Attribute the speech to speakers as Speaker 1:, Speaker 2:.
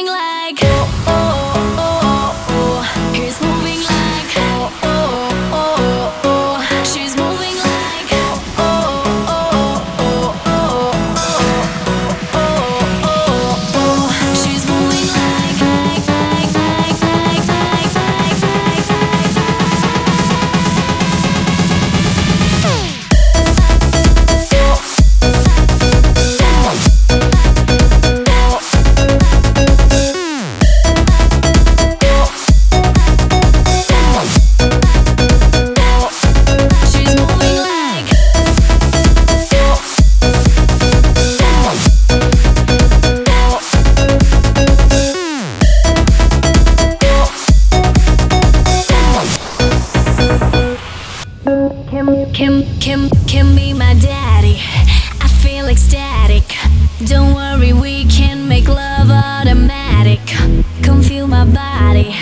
Speaker 1: like oh, oh. Kim, Kim, Kim be my daddy. I feel ecstatic. Don't worry, we can make love automatic. Come feel my body.